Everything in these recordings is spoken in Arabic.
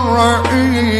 الرحيم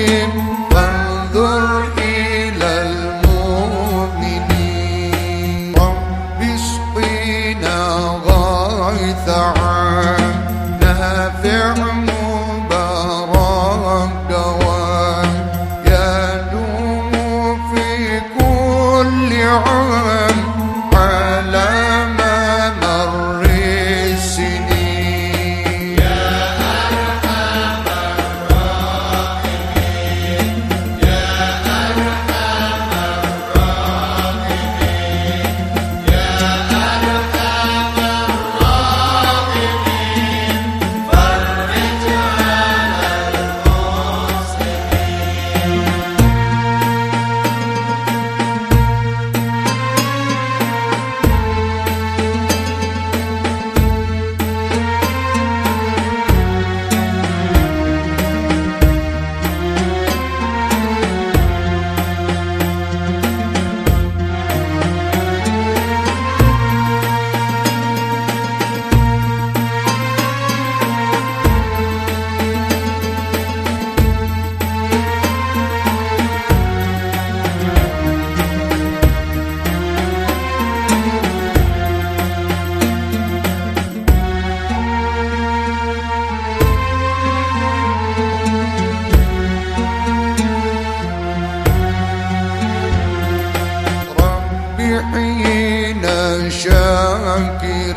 حينا شاكرين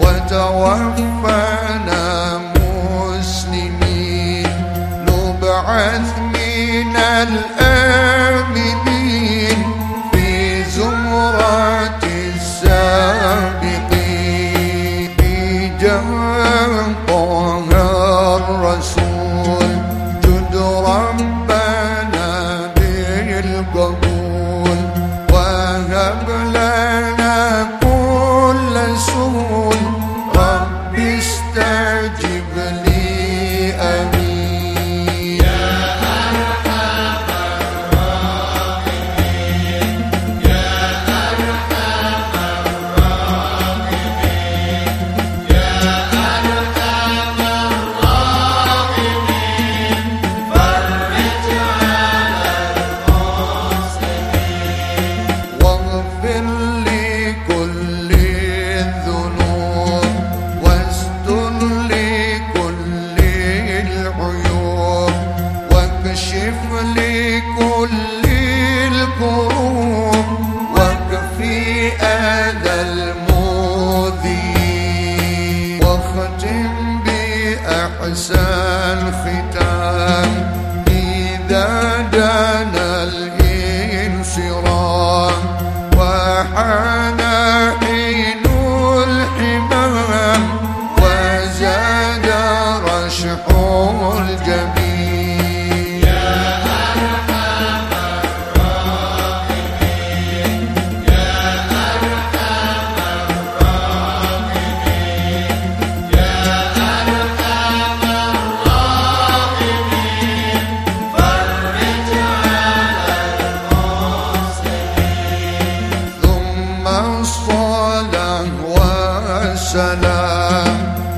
وتوفنا المذي واختم بأحسن ختام. إذا دان الانشرام وحان حين الحمام وزاد رشح الجمال love